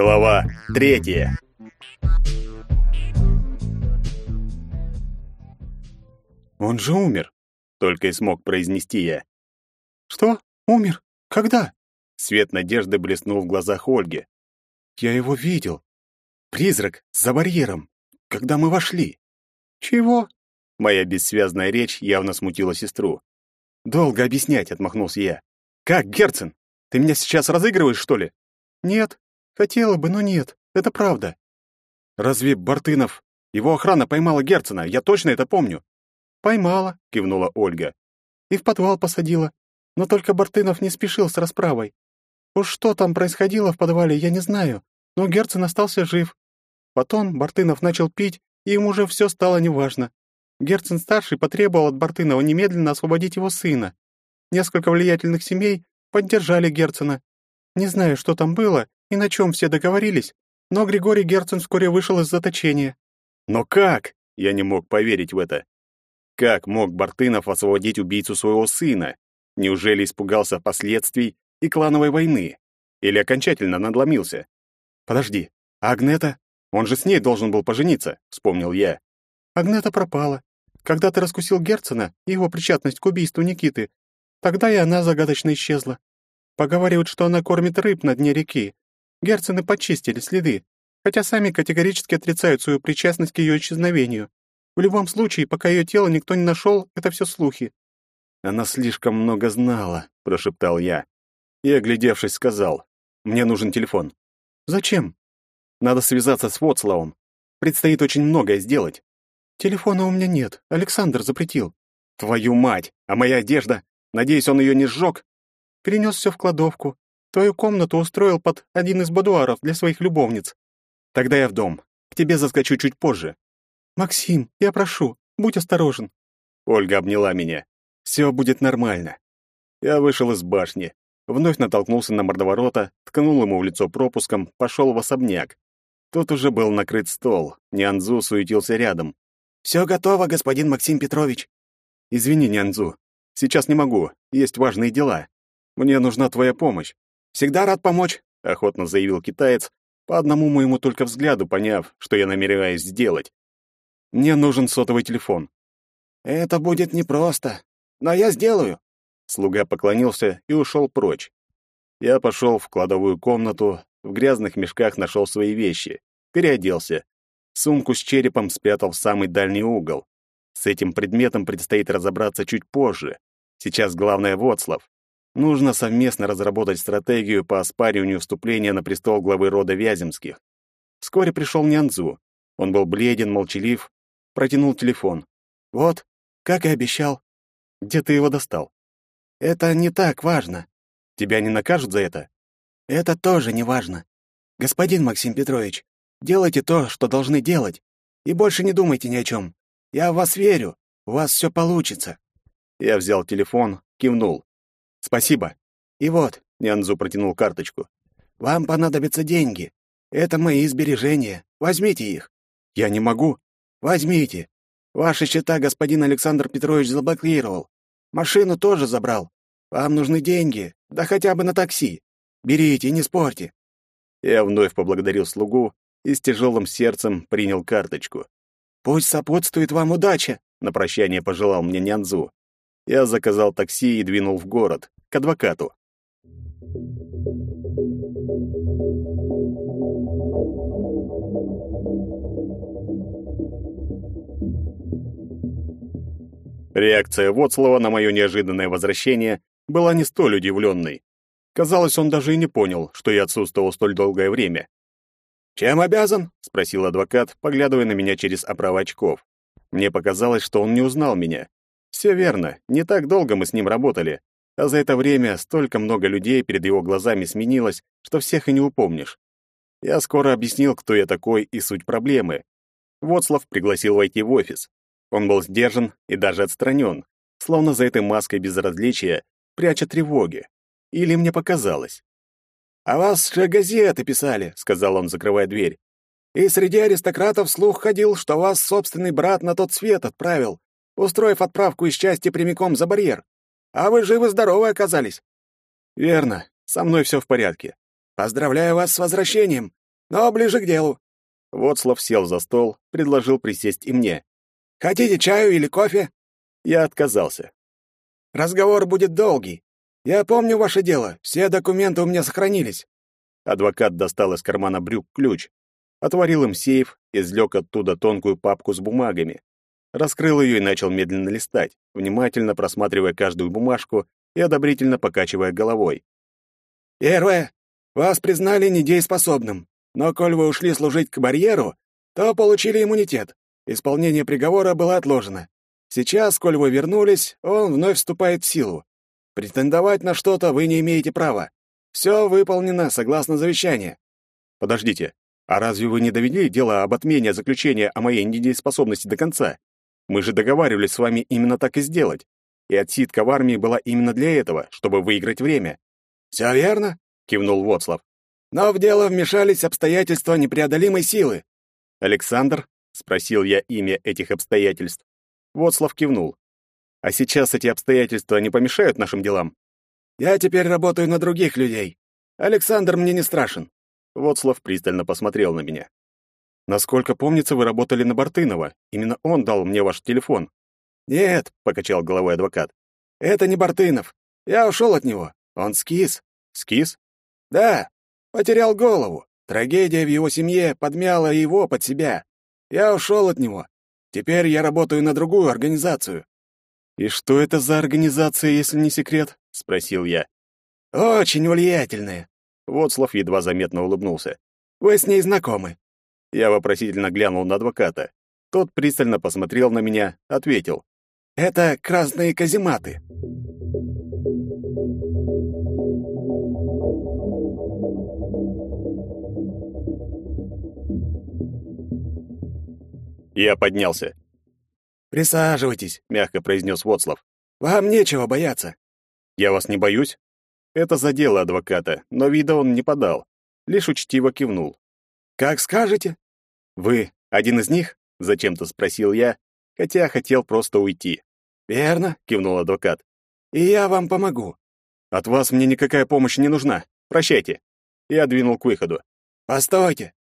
Глава третья. Он же умер, только и смог произнести я. Что? Умер? Когда? Свет надежды блеснул в глазах Ольги. Я его видел. Призрак за барьером, когда мы вошли. Чего? Моя бессвязная речь явно смутила сестру. Долго объяснять, отмахнулся я. Как, Герцен? Ты меня сейчас разыгрываешь, что ли? Нет. Хотела бы, но нет. Это правда. Разве Бартынов... Его охрана поймала Герцена, я точно это помню. Поймала, кивнула Ольга. И в подвал посадила. Но только Бартынов не спешил с расправой. Уж что там происходило в подвале, я не знаю, но Герцен остался жив. Потом Бартынов начал пить, и ему уже все стало неважно. Герцен-старший потребовал от Бартынова немедленно освободить его сына. Несколько влиятельных семей поддержали Герцена. Не знаю, что там было и на чем все договорились, но Григорий Герцен вскоре вышел из заточения. Но как? Я не мог поверить в это. Как мог Бартынов освободить убийцу своего сына? Неужели испугался последствий и клановой войны? Или окончательно надломился? Подожди, а Агнета? Он же с ней должен был пожениться, вспомнил я. Агнета пропала. Когда ты раскусил Герцена и его причастность к убийству Никиты, тогда и она загадочно исчезла. Поговаривают, что она кормит рыб на дне реки. Герцены почистили следы, хотя сами категорически отрицают свою причастность к ее исчезновению. В любом случае, пока ее тело никто не нашел, это все слухи. Она слишком много знала, прошептал я. И, оглядевшись, сказал: "Мне нужен телефон". "Зачем?" "Надо связаться с Вотславом. Предстоит очень многое сделать". Телефона у меня нет. Александр запретил. Твою мать! А моя одежда? Надеюсь, он ее не сжег? Перенес все в кладовку. Твою комнату устроил под один из будуаров для своих любовниц. Тогда я в дом. К тебе заскочу чуть позже. Максим, я прошу, будь осторожен. Ольга обняла меня. Все будет нормально. Я вышел из башни, вновь натолкнулся на мордоворота, ткнул ему в лицо пропуском, пошел в особняк. Тут уже был накрыт стол. Нянзу суетился рядом. Все готово, господин Максим Петрович. Извини, Нянзу. Сейчас не могу. Есть важные дела. Мне нужна твоя помощь. Всегда рад помочь, охотно заявил китаец, по одному моему только взгляду поняв, что я намереваюсь сделать. Мне нужен сотовый телефон. Это будет непросто, но я сделаю. Слуга поклонился и ушел прочь. Я пошел в кладовую комнату, в грязных мешках нашел свои вещи, переоделся, Сумку с черепом спрятал в самый дальний угол. С этим предметом предстоит разобраться чуть позже. Сейчас главное Воцлав. Нужно совместно разработать стратегию по оспариванию вступления на престол главы рода Вяземских. Вскоре пришел Нянзу. Он был бледен, молчалив, протянул телефон. «Вот, как и обещал». «Где ты его достал?» «Это не так важно». «Тебя не накажут за это?» «Это тоже не важно. Господин Максим Петрович, Делайте то, что должны делать, и больше не думайте ни о чем. Я в вас верю, у вас все получится». Я взял телефон, кивнул. «Спасибо». «И вот», — Нянзу протянул карточку. «Вам понадобятся деньги. Это мои сбережения. Возьмите их». «Я не могу». «Возьмите. Ваши счета господин Александр Петрович заблокировал. Машину тоже забрал. Вам нужны деньги, да хотя бы на такси. Берите, не спорьте». Я вновь поблагодарил слугу и с тяжелым сердцем принял карточку. «Пусть сопутствует вам удача!» — на прощание пожелал мне Нянзу. Я заказал такси и двинул в город, к адвокату. Реакция Воцлава на мое неожиданное возвращение была не столь удивленной. Казалось, он даже и не понял, что я отсутствовал столь долгое время. «Чем обязан?» — спросил адвокат, поглядывая на меня через оправу очков. Мне показалось, что он не узнал меня. Все верно, не так долго мы с ним работали, а за это время столько много людей перед его глазами сменилось, что всех и не упомнишь. Я скоро объяснил, кто я такой и суть проблемы. Воцлав пригласил войти в офис. Он был сдержан и даже отстранен, словно за этой маской безразличия пряча тревоги. Или мне показалось. «О вас же газеты писали», — сказал он, закрывая дверь. «И среди аристократов слух ходил, что вас собственный брат на тот свет отправил, устроив отправку из части прямиком за барьер. А вы живы-здоровы оказались». «Верно. Со мной все в порядке». «Поздравляю вас с возвращением. но ближе к делу». Воцлав сел за стол, предложил присесть и мне. «Хотите чаю или кофе?» Я отказался. «Разговор будет долгий. Я помню ваше дело, все документы у меня сохранились». Адвокат достал из кармана брюк ключ, отворил им сейф, извлек оттуда тонкую папку с бумагами, раскрыл ее и начал медленно листать, внимательно просматривая каждую бумажку и одобрительно покачивая головой. «Первое. Вас признали недееспособным, но коль вы ушли служить к барьеру, то получили иммунитет. Исполнение приговора было отложено. Сейчас, коль вы вернулись, он вновь вступает в силу. Претендовать на что-то вы не имеете права. Все выполнено согласно завещанию. Подождите, а разве вы не довели дело об отмене заключения о моей недееспособности до конца? Мы же договаривались с вами именно так и сделать. И отсидка в армии была именно для этого, чтобы выиграть время. Все верно, кивнул Воцлав. Но в дело вмешались обстоятельства непреодолимой силы. Александр, спросил я имя этих обстоятельств. Воцлав кивнул. А сейчас эти обстоятельства не помешают нашим делам? Я теперь работаю на других людей. Александр мне не страшен. Воцлав пристально посмотрел на меня. Насколько помнится, вы работали на Бартынова. Именно он дал мне ваш телефон. Нет, покачал головой адвокат. Это не Бартынов. Я ушел от него. Он скис. Скис? Да. Потерял голову. Трагедия в его семье подмяла его под себя. Я ушел от него. Теперь я работаю на другую организацию. И что это за организация, если не секрет? спросил я. Очень влиятельная. Воцлав едва заметно улыбнулся. Вы с ней знакомы. Я вопросительно глянул на адвоката. Тот пристально посмотрел на меня, ответил. «Это красные казематы». Я поднялся. «Присаживайтесь», — мягко произнес Воцлав. «Вам нечего бояться». «Я вас не боюсь?» Это задело адвоката, но вида он не подал, лишь учтиво кивнул. «Как скажете». «Вы один из них?» — зачем-то спросил я, хотя хотел просто уйти. «Верно», — кивнул адвокат. «И я вам помогу». «От вас мне никакая помощь не нужна. Прощайте». Я двинул к выходу. «Постойте.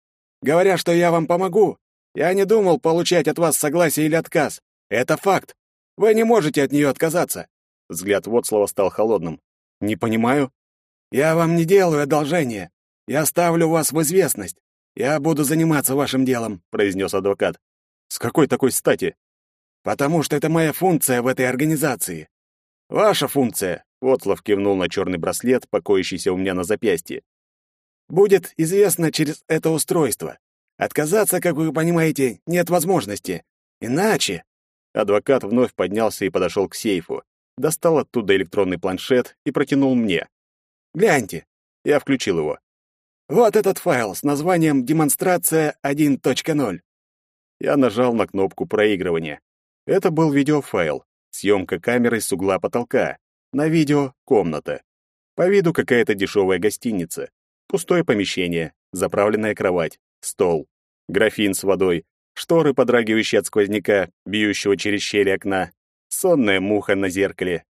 Говоря, что я вам помогу, я не думал получать от вас согласие или отказ. Это факт. Вы не можете от нее отказаться». Взгляд Вотслова стал холодным. «Не понимаю». «Я вам не делаю одолжения. Я ставлю вас в известность. Я буду заниматься вашим делом, произнес адвокат. С какой такой стати? Потому что это моя функция в этой организации. Ваша функция, Вотлов кивнул на черный браслет, покоящийся у меня на запястье. Будет известно через это устройство. Отказаться, как вы понимаете, нет возможности. Иначе Адвокат вновь поднялся и подошел к сейфу, достал оттуда электронный планшет и протянул мне. «Гляньте». Я включил его. Вот этот файл с названием «Демонстрация 1.0». Я нажал на кнопку проигрывания. Это был видеофайл, съемка камерой с угла потолка. На видео — комната. По виду какая-то дешевая гостиница. Пустое помещение, заправленная кровать, стол, графин с водой, шторы, подрагивающие от сквозняка, бьющего через щели окна, сонная муха на зеркале.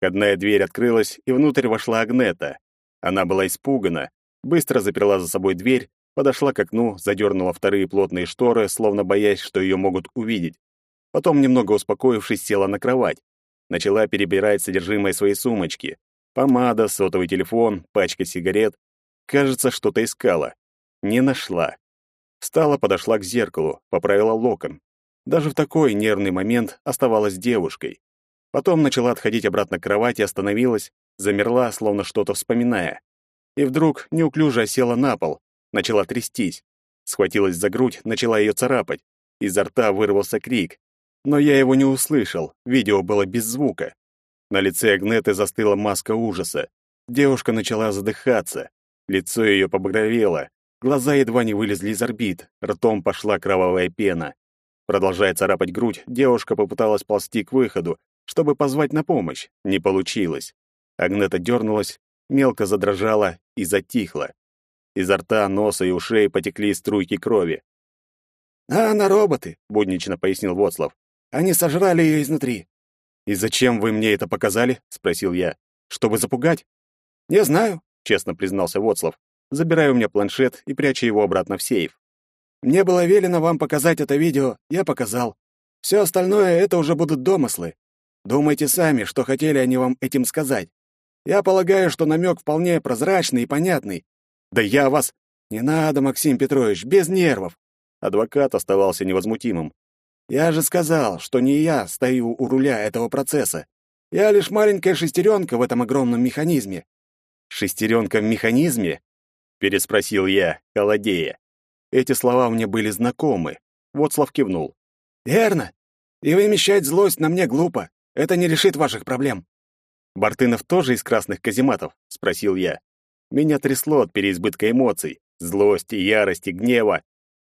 Входная дверь открылась, и внутрь вошла Агнета. Она была испугана, быстро заперла за собой дверь, подошла к окну, задернула вторые плотные шторы, словно боясь, что ее могут увидеть. Потом, немного успокоившись, села на кровать. Начала перебирать содержимое своей сумочки. Помада, сотовый телефон, пачка сигарет. Кажется, что-то искала. Не нашла. Встала, подошла к зеркалу, поправила локон. Даже в такой нервный момент оставалась девушкой. Потом начала отходить обратно к кровати, остановилась, замерла, словно что-то вспоминая и вдруг неуклюже села на пол, начала трястись. Схватилась за грудь, начала ее царапать. Изо рта вырвался крик. Но я его не услышал, видео было без звука. На лице Агнеты застыла маска ужаса. Девушка начала задыхаться. Лицо ее побагровело. Глаза едва не вылезли из орбит, ртом пошла кровавая пена. Продолжая царапать грудь, девушка попыталась ползти к выходу, чтобы позвать на помощь. Не получилось. Агнета дернулась, мелко задрожала и затихла. Изо рта, носа и ушей потекли струйки крови. «А, на роботы», — буднично пояснил Воцлав. «Они сожрали ее изнутри». «И зачем вы мне это показали?» — спросил я. «Чтобы запугать?» «Не знаю», — честно признался Воцлав. забирая у меня планшет и пряча его обратно в сейф. «Мне было велено вам показать это видео, я показал. Все остальное — это уже будут домыслы. Думайте сами, что хотели они вам этим сказать. Я полагаю, что намек вполне прозрачный и понятный. Да я вас... Не надо, Максим Петрович, без нервов. Адвокат оставался невозмутимым. Я же сказал, что не я стою у руля этого процесса. Я лишь маленькая шестеренка в этом огромном механизме. Шестеренка в механизме? Переспросил я, холодея. Эти слова мне были знакомы. Воцлав кивнул. Верно. И вымещать злость на мне глупо. Это не решит ваших проблем. Бартынов тоже из красных казематов? спросил я. Меня трясло от переизбытка эмоций, злости, ярости, гнева.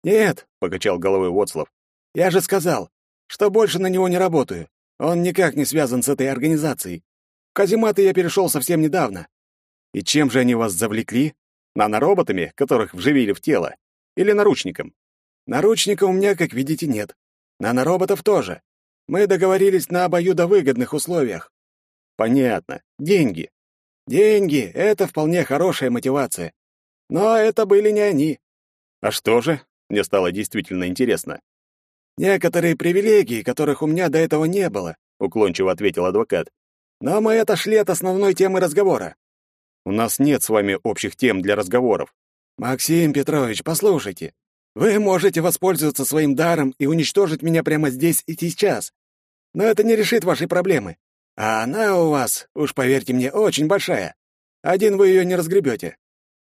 Нет, покачал головой Воцлав. Я же сказал, что больше на него не работаю. Он никак не связан с этой организацией. В казематы я перешел совсем недавно. И чем же они вас завлекли? Нанороботами, которых вживили в тело? Или наручником? Наручника у меня, как видите, нет. Нанороботов тоже. Мы договорились на обоюдовыгодных условиях. Понятно. Деньги. Деньги — это вполне хорошая мотивация. Но это были не они. А что же? Мне стало действительно интересно. Некоторые привилегии, которых у меня до этого не было, уклончиво ответил адвокат. Но мы отошли от основной темы разговора. У нас нет с вами общих тем для разговоров. Максим Петрович, послушайте. Вы можете воспользоваться своим даром и уничтожить меня прямо здесь и сейчас. Но это не решит вашей проблемы. А она у вас, уж поверьте мне, очень большая. Один вы ее не разгребете.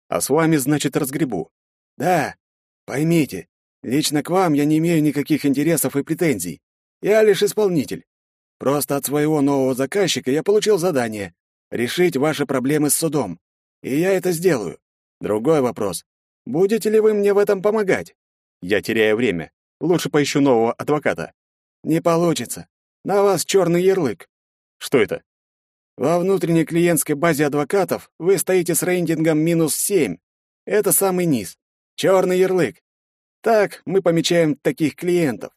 А с вами, значит, разгребу. Да. Поймите, лично к вам я не имею никаких интересов и претензий. Я лишь исполнитель. Просто от своего нового заказчика я получил задание решить ваши проблемы с судом. И я это сделаю. Другой вопрос. Будете ли вы мне в этом помогать? Я теряю время. Лучше поищу нового адвоката. Не получится. На вас черный ярлык. Что это? Во внутренней клиентской базе адвокатов вы стоите с рейтингом минус семь. Это самый низ. Черный ярлык. Так мы помечаем таких клиентов.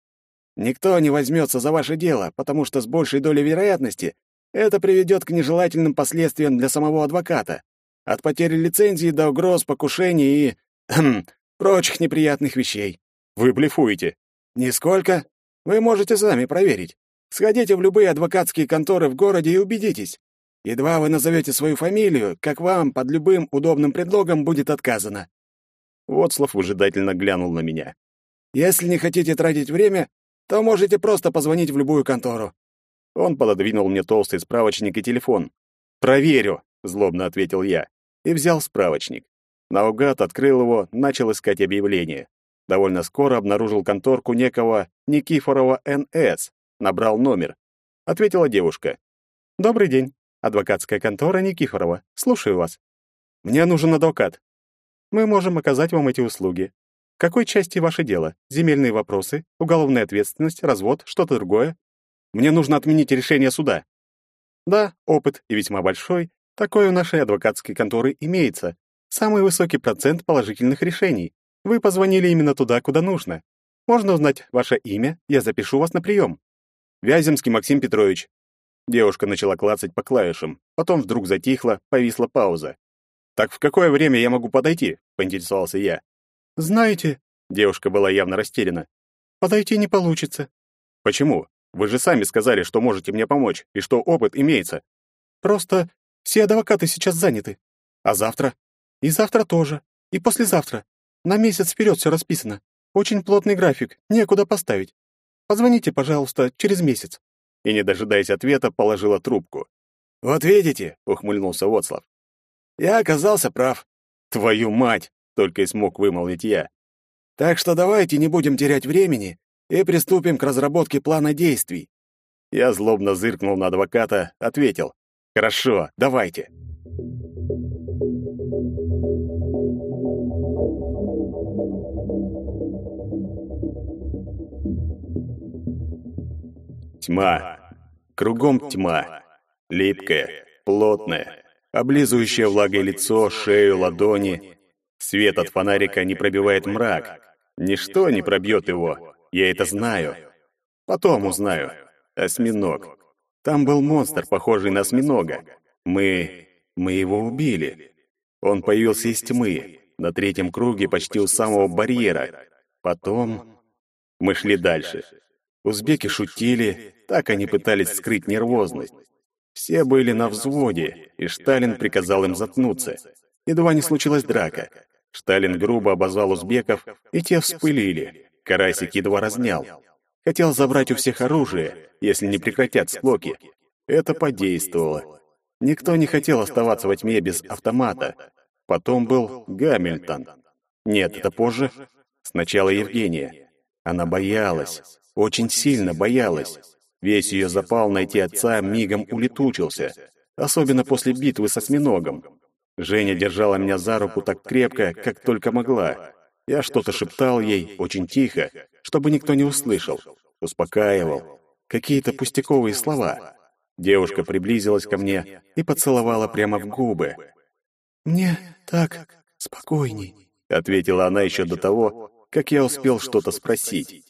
Никто не возьмется за ваше дело, потому что с большей долей вероятности это приведет к нежелательным последствиям для самого адвоката. От потери лицензии до угроз, покушений и... Хм, прочих неприятных вещей. Вы блефуете. Нисколько. Вы можете сами проверить. Сходите в любые адвокатские конторы в городе и убедитесь. Едва вы назовете свою фамилию, как вам под любым удобным предлогом будет отказано. Вотслав выжидательно глянул на меня. Если не хотите тратить время, то можете просто позвонить в любую контору. Он пододвинул мне толстый справочник и телефон. «Проверю», — злобно ответил я, и взял справочник. Наугад открыл его, начал искать объявление. Довольно скоро обнаружил конторку некого Никифорова Н.С., Набрал номер. Ответила девушка. «Добрый день. Адвокатская контора Никифорова. Слушаю вас. Мне нужен адвокат. Мы можем оказать вам эти услуги. В какой части ваше дело? Земельные вопросы, уголовная ответственность, развод, что-то другое? Мне нужно отменить решение суда. Да, опыт и весьма большой. Такой у нашей адвокатской конторы имеется. Самый высокий процент положительных решений. Вы позвонили именно туда, куда нужно. Можно узнать ваше имя, я запишу вас на прием. Вяземский Максим Петрович. Девушка начала клацать по клавишам, потом вдруг затихла, повисла пауза. Так в какое время я могу подойти? поинтересовался я. Знаете, девушка была явно растеряна. Подойти не получится. Почему? Вы же сами сказали, что можете мне помочь и что опыт имеется. Просто все адвокаты сейчас заняты. А завтра? И завтра тоже. И послезавтра. На месяц вперед все расписано. Очень плотный график, некуда поставить. Позвоните, пожалуйста, через месяц». И, не дожидаясь ответа, положила трубку. «Вот видите», — ухмыльнулся Воцлав. «Я оказался прав». «Твою мать!» — только и смог вымолвить я. «Так что давайте не будем терять времени и приступим к разработке плана действий». Я злобно зыркнул на адвоката, ответил. «Хорошо, давайте». Тьма. Кругом тьма. Липкая, плотная, облизывающая влагой лицо, шею, ладони. Свет от фонарика не пробивает мрак. Ничто не пробьет его. Я это знаю. Потом узнаю. Осьминог. Там был монстр, похожий на осьминога. Мы... мы его убили. Он появился из тьмы. на третьем круге почти у самого барьера. Потом мы шли дальше. Узбеки шутили, так они пытались скрыть нервозность. Все были на взводе, и Шталин приказал им заткнуться. Едва не случилась драка. Шталин грубо обозвал узбеков, и те вспылили. Карасик едва разнял. Хотел забрать у всех оружие, если не прекратят склоки. Это подействовало. Никто не хотел оставаться во тьме без автомата. Потом был Гамильтон. Нет, это позже. Сначала Евгения. Она боялась, очень сильно боялась. Весь ее запал найти отца мигом улетучился, особенно после битвы со осьминогом. Женя держала меня за руку так крепко, как только могла. Я что-то шептал ей очень тихо, чтобы никто не услышал. Успокаивал. Какие-то пустяковые слова. Девушка приблизилась ко мне и поцеловала прямо в губы. «Мне так спокойней», — ответила она еще до того, как я успел что-то спросить.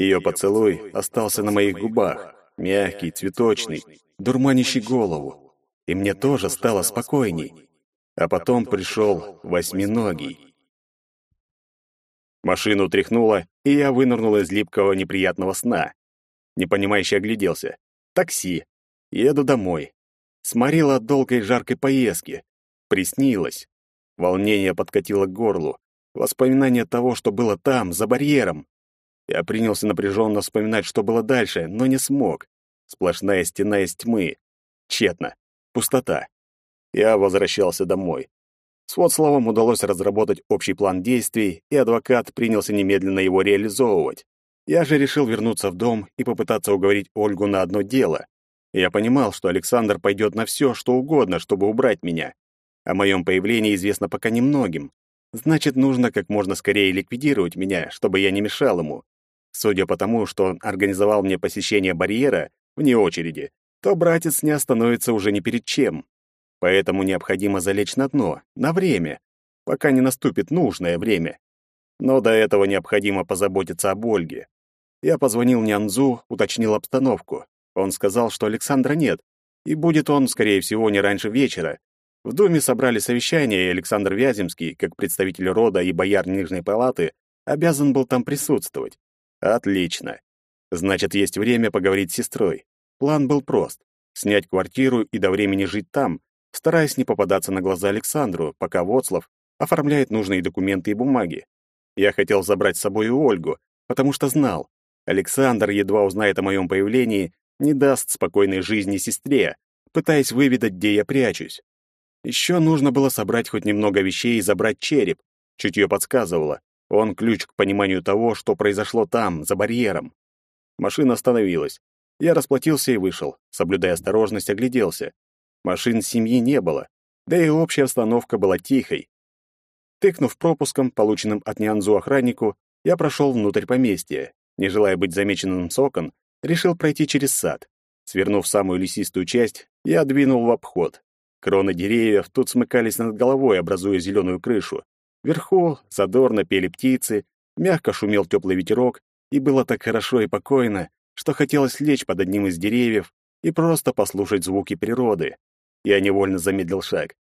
Ее поцелуй остался на моих губах, мягкий, цветочный, дурманящий голову. И мне тоже стало спокойней. А потом пришел восьминогий. Машину тряхнуло, и я вынырнул из липкого неприятного сна. Непонимающе огляделся. Такси. Еду домой. Сморила от долгой жаркой поездки. Приснилось. Волнение подкатило к горлу. Воспоминание того, что было там, за барьером. Я принялся напряженно вспоминать, что было дальше, но не смог. Сплошная стена из тьмы. Тщетно. Пустота. Я возвращался домой. С Вотславом удалось разработать общий план действий, и адвокат принялся немедленно его реализовывать. Я же решил вернуться в дом и попытаться уговорить Ольгу на одно дело. Я понимал, что Александр пойдет на все, что угодно, чтобы убрать меня. О моем появлении известно пока немногим. Значит, нужно как можно скорее ликвидировать меня, чтобы я не мешал ему. Судя по тому, что он организовал мне посещение барьера вне очереди, то братец не остановится уже ни перед чем. Поэтому необходимо залечь на дно, на время, пока не наступит нужное время. Но до этого необходимо позаботиться об Ольге. Я позвонил Нянзу, уточнил обстановку. Он сказал, что Александра нет, и будет он, скорее всего, не раньше вечера. В доме собрали совещание, и Александр Вяземский, как представитель рода и бояр Нижней палаты, обязан был там присутствовать. Отлично. Значит, есть время поговорить с сестрой. План был прост — снять квартиру и до времени жить там, стараясь не попадаться на глаза Александру, пока Воцлав оформляет нужные документы и бумаги. Я хотел забрать с собой Ольгу, потому что знал, Александр, едва узнает о моем появлении, не даст спокойной жизни сестре, пытаясь выведать, где я прячусь. Еще нужно было собрать хоть немного вещей и забрать череп. Чутье подсказывало. Он ключ к пониманию того, что произошло там, за барьером. Машина остановилась. Я расплатился и вышел, соблюдая осторожность, огляделся. Машин семьи не было, да и общая обстановка была тихой. Тыкнув пропуском, полученным от Нянзу охраннику, я прошел внутрь поместья. Не желая быть замеченным с окон, решил пройти через сад. Свернув самую лесистую часть, я двинул в обход. Кроны деревьев тут смыкались над головой, образуя зеленую крышу. Вверху задорно пели птицы, мягко шумел теплый ветерок, и было так хорошо и покойно, что хотелось лечь под одним из деревьев и просто послушать звуки природы. Я невольно замедлил шаг.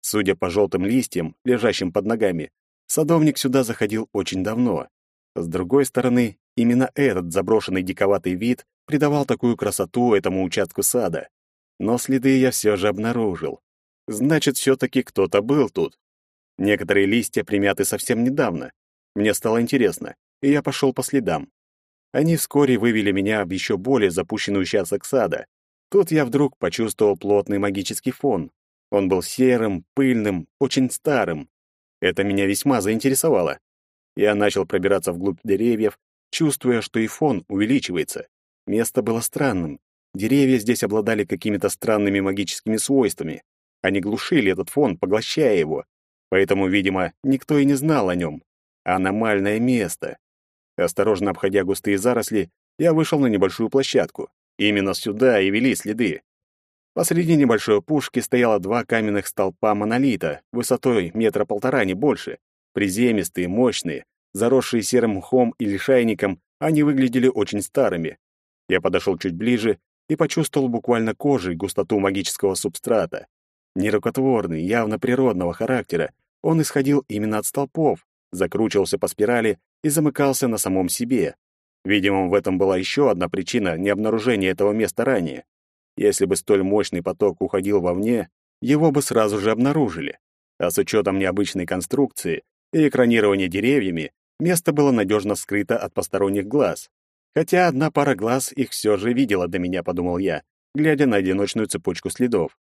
Судя по желтым листьям, лежащим под ногами, садовник сюда заходил очень давно. С другой стороны, именно этот заброшенный диковатый вид придавал такую красоту этому участку сада. Но следы я все же обнаружил. Значит, все-таки кто-то был тут. Некоторые листья примяты совсем недавно. Мне стало интересно, и я пошел по следам. Они вскоре вывели меня в еще более запущенный участок сада, Тут я вдруг почувствовал плотный магический фон. Он был серым, пыльным, очень старым. Это меня весьма заинтересовало. Я начал пробираться вглубь деревьев, чувствуя, что и фон увеличивается. Место было странным. Деревья здесь обладали какими-то странными магическими свойствами. Они глушили этот фон, поглощая его. Поэтому, видимо, никто и не знал о нем. Аномальное место. Осторожно обходя густые заросли, я вышел на небольшую площадку. Именно сюда и вели следы. Посреди небольшой пушки стояло два каменных столпа монолита, высотой метра полтора, не больше. Приземистые, мощные, заросшие серым мхом и лишайником, они выглядели очень старыми. Я подошел чуть ближе и почувствовал буквально кожей густоту магического субстрата. Нерукотворный, явно природного характера, он исходил именно от столпов, закручивался по спирали и замыкался на самом себе. Видимо, в этом была еще одна причина необнаружения этого места ранее. Если бы столь мощный поток уходил вовне, его бы сразу же обнаружили. А с учетом необычной конструкции и экранирования деревьями, место было надежно скрыто от посторонних глаз. Хотя одна пара глаз их все же видела до меня, подумал я, глядя на одиночную цепочку следов.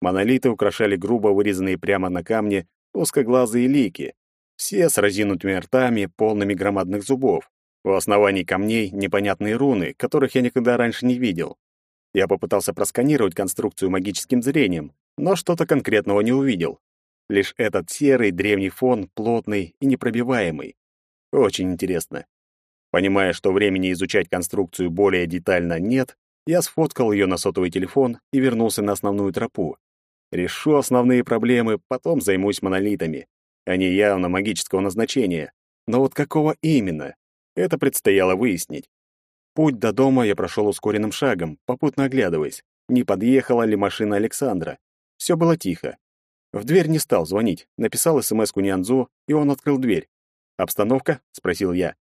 Монолиты украшали грубо вырезанные прямо на камне узкоглазые лики, все с разинутыми ртами, полными громадных зубов. У оснований камней непонятные руны, которых я никогда раньше не видел. Я попытался просканировать конструкцию магическим зрением, но что-то конкретного не увидел. Лишь этот серый древний фон, плотный и непробиваемый. Очень интересно. Понимая, что времени изучать конструкцию более детально нет, я сфоткал ее на сотовый телефон и вернулся на основную тропу. Решу основные проблемы, потом займусь монолитами. Они явно магического назначения. Но вот какого именно? Это предстояло выяснить. Путь до дома я прошел ускоренным шагом, попутно оглядываясь, не подъехала ли машина Александра. Все было тихо. В дверь не стал звонить, написал СМС-ку Нянзу, и он открыл дверь. «Обстановка?» — спросил я.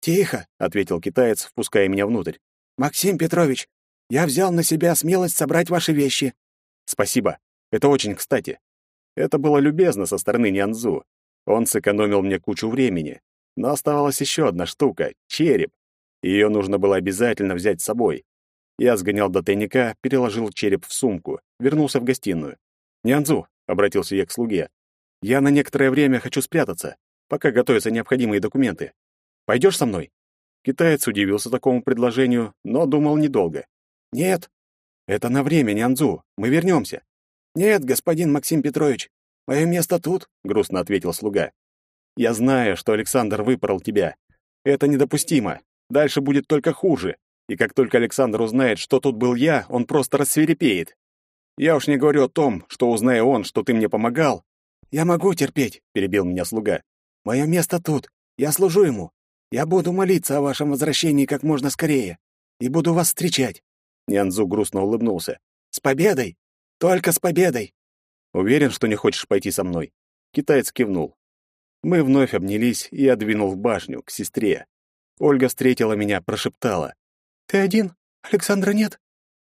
«Тихо», — ответил китаец, впуская меня внутрь. «Максим Петрович, я взял на себя смелость собрать ваши вещи». «Спасибо. Это очень кстати. Это было любезно со стороны Нянзу. Он сэкономил мне кучу времени. Но оставалась еще одна штука — череп. Ее нужно было обязательно взять с собой. Я сгонял до тайника, переложил череп в сумку, вернулся в гостиную. «Нянзу», — обратился я к слуге, — «я на некоторое время хочу спрятаться, пока готовятся необходимые документы. Пойдешь со мной?» Китаец удивился такому предложению, но думал недолго. «Нет». «Это на время, Нянзу. Мы вернемся. «Нет, господин Максим Петрович, мое место тут», — грустно ответил слуга. «Я знаю, что Александр выпорол тебя. Это недопустимо. Дальше будет только хуже. И как только Александр узнает, что тут был я, он просто рассверепеет. Я уж не говорю о том, что узная он, что ты мне помогал...» «Я могу терпеть», — перебил меня слуга. «Мое место тут. Я служу ему. Я буду молиться о вашем возвращении как можно скорее. И буду вас встречать». Нянзу грустно улыбнулся. «С победой! Только с победой. Уверен, что не хочешь пойти со мной. Китаец кивнул. Мы вновь обнялись, и я двинул в башню, к сестре. Ольга встретила меня, прошептала. «Ты один? Александра нет?»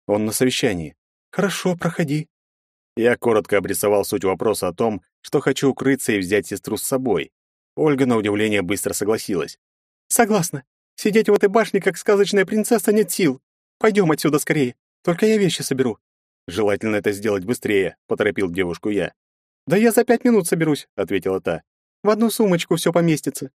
«Он на совещании». «Хорошо, проходи». Я коротко обрисовал суть вопроса о том, что хочу укрыться и взять сестру с собой. Ольга, на удивление, быстро согласилась. «Согласна. Сидеть в этой башне, как сказочная принцесса, нет сил. Пойдем отсюда скорее. Только я вещи соберу. Желательно это сделать быстрее, поторопил девушку я. Да я за пять минут соберусь, ответила та. В одну сумочку все поместится.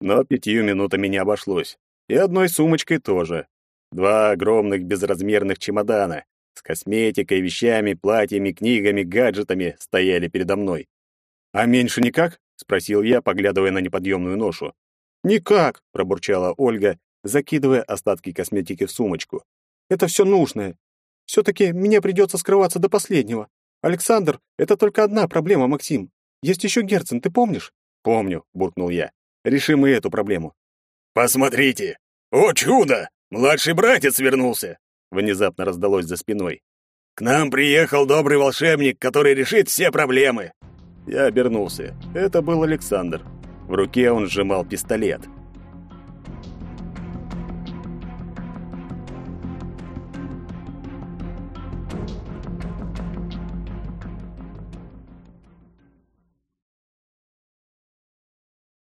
Но пятью минутами не обошлось. И одной сумочкой тоже. Два огромных безразмерных чемодана с косметикой, вещами, платьями, книгами, гаджетами стояли передо мной. «А меньше никак?» — спросил я, поглядывая на неподъемную ношу. «Никак!» — пробурчала Ольга, закидывая остатки косметики в сумочку. «Это все нужное. Все-таки мне придется скрываться до последнего. Александр, это только одна проблема, Максим. Есть еще Герцен, ты помнишь? Помню, буркнул я. Решим и эту проблему. Посмотрите! О, чудо! Младший братец вернулся! Внезапно раздалось за спиной. К нам приехал добрый волшебник, который решит все проблемы. Я обернулся. Это был Александр. В руке он сжимал пистолет.